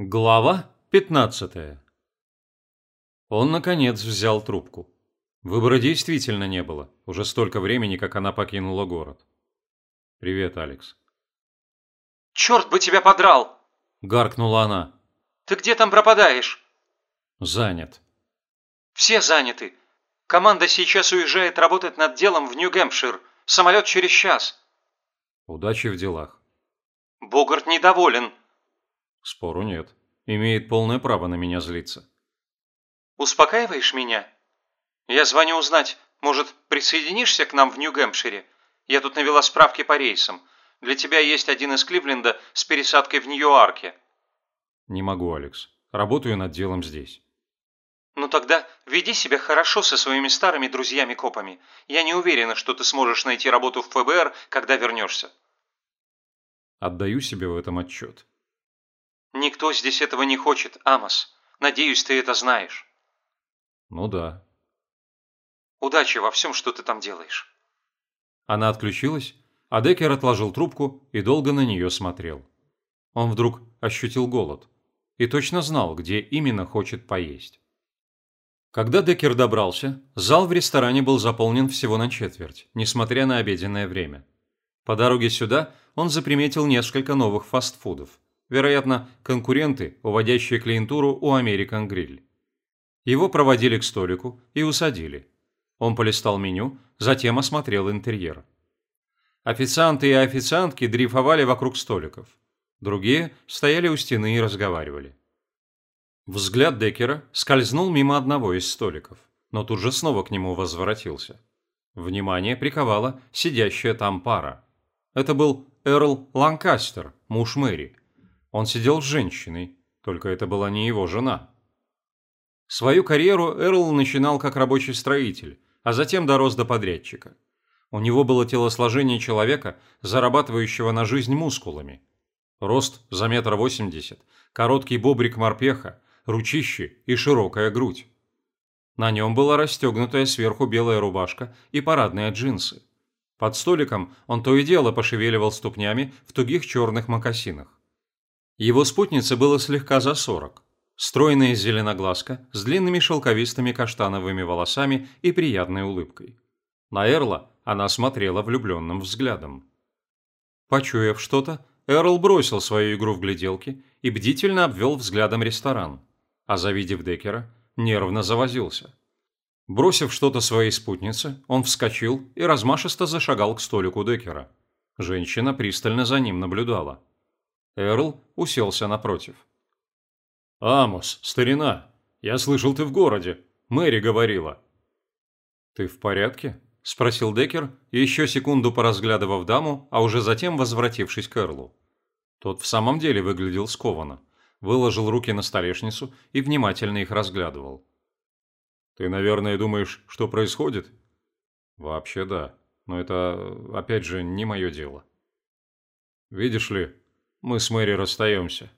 Глава 15 Он, наконец, взял трубку. Выбора действительно не было. Уже столько времени, как она покинула город. «Привет, Алекс». «Черт бы тебя подрал!» – гаркнула она. «Ты где там пропадаешь?» «Занят». «Все заняты. Команда сейчас уезжает работать над делом в Нью-Гэмпшир. Самолет через час». «Удачи в делах». «Богарт недоволен». Спору нет. Имеет полное право на меня злиться. Успокаиваешь меня? Я звоню узнать, может, присоединишься к нам в Нью-Гэмпшире? Я тут навела справки по рейсам. Для тебя есть один из Кливленда с пересадкой в Нью-Арке. Не могу, Алекс. Работаю над делом здесь. Ну тогда веди себя хорошо со своими старыми друзьями-копами. Я не уверена, что ты сможешь найти работу в ФБР, когда вернешься. Отдаю себе в этом отчет. Никто здесь этого не хочет, Амос. Надеюсь, ты это знаешь. Ну да. Удачи во всем, что ты там делаешь. Она отключилась, а Деккер отложил трубку и долго на нее смотрел. Он вдруг ощутил голод и точно знал, где именно хочет поесть. Когда Деккер добрался, зал в ресторане был заполнен всего на четверть, несмотря на обеденное время. По дороге сюда он заприметил несколько новых фастфудов – вероятно, конкуренты, уводящие клиентуру у American Grill. Его проводили к столику и усадили. Он полистал меню, затем осмотрел интерьер. Официанты и официантки дрейфовали вокруг столиков. Другие стояли у стены и разговаривали. Взгляд Деккера скользнул мимо одного из столиков, но тут же снова к нему возвратился. Внимание приковала сидящая там пара. Это был Эрл Ланкастер, муж Мэри, он сидел с женщиной, только это была не его жена. Свою карьеру Эрл начинал как рабочий строитель, а затем дорос до подрядчика. У него было телосложение человека, зарабатывающего на жизнь мускулами. Рост за метр восемьдесят, короткий бобрик морпеха, ручище и широкая грудь. На нем была расстегнутая сверху белая рубашка и парадные джинсы. Под столиком он то и дело пошевеливал ступнями в тугих черных мокасинах. Его спутнице было слегка за сорок. Стройная зеленоглазка с длинными шелковистыми каштановыми волосами и приятной улыбкой. На Эрла она смотрела влюбленным взглядом. Почуяв что-то, Эрл бросил свою игру в гляделки и бдительно обвел взглядом ресторан, а завидев Деккера, нервно завозился. Бросив что-то своей спутнице, он вскочил и размашисто зашагал к столику Деккера. Женщина пристально за ним наблюдала. Эрл уселся напротив. «Амос, старина, я слышал, ты в городе. Мэри говорила». «Ты в порядке?» – спросил Деккер, еще секунду поразглядывав даму, а уже затем возвратившись к Эрлу. Тот в самом деле выглядел скованно, выложил руки на столешницу и внимательно их разглядывал. «Ты, наверное, думаешь, что происходит?» «Вообще да, но это, опять же, не мое дело». «Видишь ли, мы с Мэри расстаемся».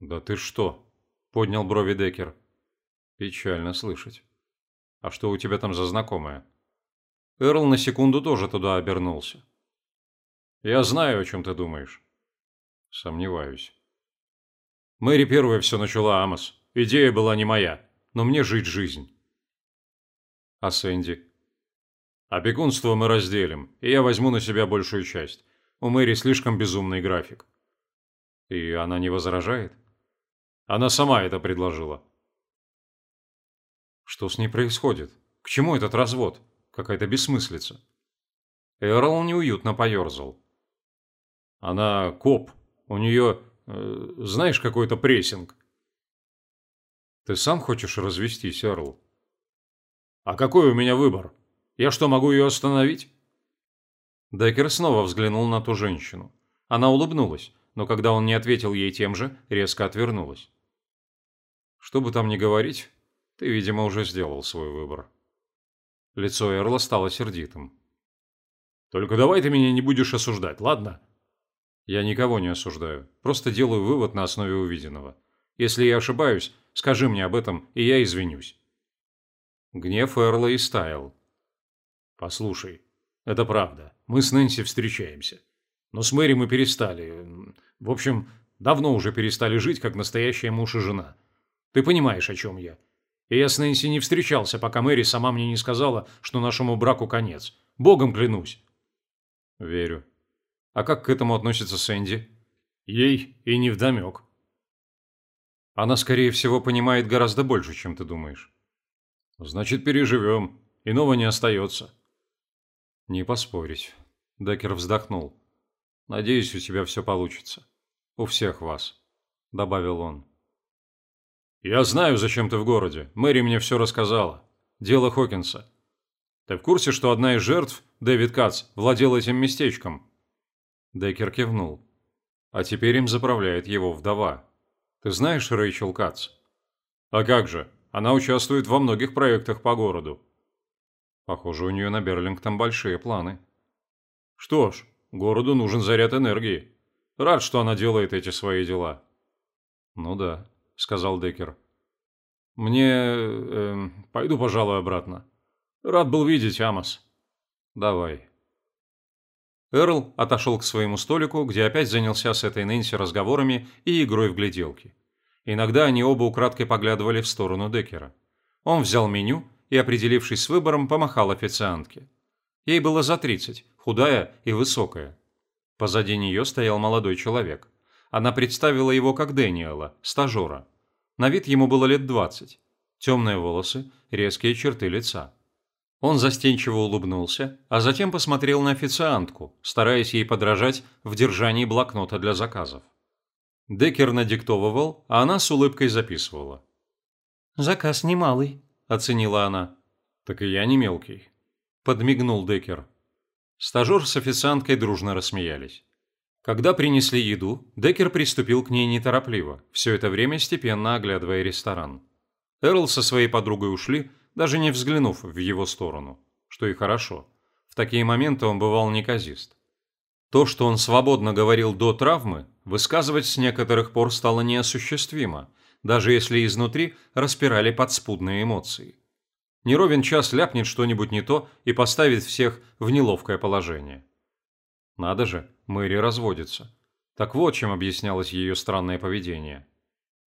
«Да ты что?» – поднял брови Деккер. «Печально слышать. А что у тебя там за знакомая?» Эрл на секунду тоже туда обернулся. «Я знаю, о чем ты думаешь». «Сомневаюсь». Мэри первая все начала, Амос. Идея была не моя, но мне жить жизнь. А Сэнди? Опекунство мы разделим, и я возьму на себя большую часть. У Мэри слишком безумный график. И она не возражает? Она сама это предложила. Что с ней происходит? К чему этот развод? Какая-то бессмыслица. Эрл неуютно поерзал. Она коп. У нее, э, знаешь, какой-то прессинг. Ты сам хочешь развестись, Эрл? А какой у меня выбор? Я что, могу ее остановить? Деккер снова взглянул на ту женщину. Она улыбнулась, но когда он не ответил ей тем же, резко отвернулась. «Что бы там ни говорить, ты, видимо, уже сделал свой выбор». Лицо Эрла стало сердитым. «Только давай ты меня не будешь осуждать, ладно?» «Я никого не осуждаю, просто делаю вывод на основе увиденного. Если я ошибаюсь, скажи мне об этом, и я извинюсь». Гнев Эрла истаял. «Послушай, это правда. Мы с Нэнси встречаемся. Но с Мэри мы перестали. В общем, Давно уже перестали жить, как настоящие муж и жена. Ты понимаешь, о чем я. И я с Нэнси не встречался, пока Мэри сама мне не сказала, что нашему браку конец. Богом клянусь. Верю. А как к этому относится Сэнди? Ей и не вдомек. Она, скорее всего, понимает гораздо больше, чем ты думаешь. Значит, переживем. Иного не остается. Не поспорить. Деккер вздохнул. Надеюсь, у тебя все получится. У всех вас, добавил он. Я знаю, зачем ты в городе. Мэри мне все рассказала. Дело Хокинса. Ты в курсе, что одна из жертв, Дэвид Кац, владел этим местечком? Деккер кивнул. А теперь им заправляет его вдова. Ты знаешь Рэйчел Кац? А как же? Она участвует во многих проектах по городу. Похоже, у нее на Берлингтон большие планы. Что ж, городу нужен заряд энергии. Рад, что она делает эти свои дела. Ну да, сказал Деккер. Мне... Э, пойду, пожалуй, обратно. Рад был видеть, Амос. Давай. Эрл отошел к своему столику, где опять занялся с этой Нэнси разговорами и игрой в гляделки. Иногда они оба украдкой поглядывали в сторону Деккера. Он взял меню и, определившись с выбором, помахал официантке. Ей было за тридцать, худая и высокая. Позади нее стоял молодой человек. Она представила его как Дэниела, стажера. На вид ему было лет двадцать. Темные волосы, резкие черты лица. Он застенчиво улыбнулся, а затем посмотрел на официантку, стараясь ей подражать в держании блокнота для заказов. Деккер надиктовывал, а она с улыбкой записывала. «Заказ немалый», – оценила она. «Так и я не мелкий», – подмигнул Деккер. Стажер с официанткой дружно рассмеялись. Когда принесли еду, Деккер приступил к ней неторопливо, все это время степенно оглядывая ресторан. Эрл со своей подругой ушли, даже не взглянув в его сторону, что и хорошо. В такие моменты он бывал неказист. То, что он свободно говорил до травмы, высказывать с некоторых пор стало неосуществимо, даже если изнутри распирали подспудные эмоции. Неровен час ляпнет что-нибудь не то и поставит всех в неловкое положение. Надо же, Мэри разводится. Так вот, чем объяснялось ее странное поведение.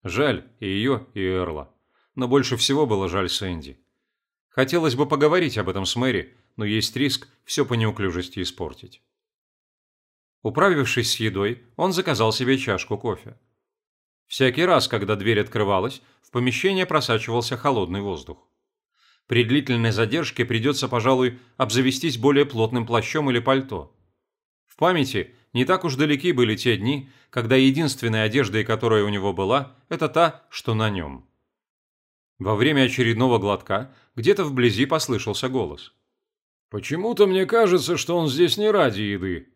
Жаль и ее, и Эрла. Но больше всего было жаль Сэнди. Хотелось бы поговорить об этом с Мэри, но есть риск все по неуклюжести испортить. Управившись с едой, он заказал себе чашку кофе. Всякий раз, когда дверь открывалась, в помещение просачивался холодный воздух. При длительной задержке придется, пожалуй, обзавестись более плотным плащом или пальто. В памяти не так уж далеки были те дни, когда единственной одеждой, которая у него была, это та, что на нем. Во время очередного глотка где-то вблизи послышался голос. «Почему-то мне кажется, что он здесь не ради еды».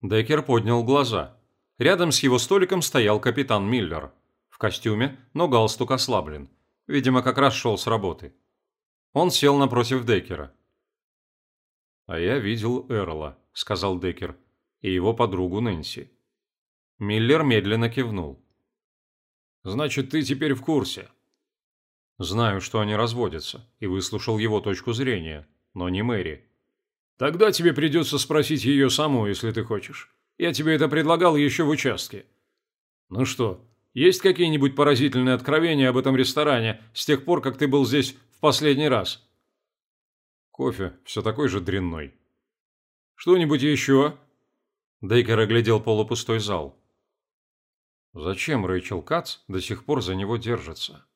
Деккер поднял глаза. Рядом с его столиком стоял капитан Миллер. В костюме, но галстук ослаблен. Видимо, как раз шел с работы. Он сел напротив Деккера. «А я видел Эрла», — сказал Деккер, — «и его подругу Нэнси». Миллер медленно кивнул. «Значит, ты теперь в курсе?» «Знаю, что они разводятся, и выслушал его точку зрения, но не Мэри». «Тогда тебе придется спросить ее саму, если ты хочешь. Я тебе это предлагал еще в участке». «Ну что, есть какие-нибудь поразительные откровения об этом ресторане с тех пор, как ты был здесь в последний раз?» «Кофе все такой же дрянной». «Что-нибудь еще?» Дейкер оглядел полупустой зал. «Зачем Рэйчел Кац до сих пор за него держится?»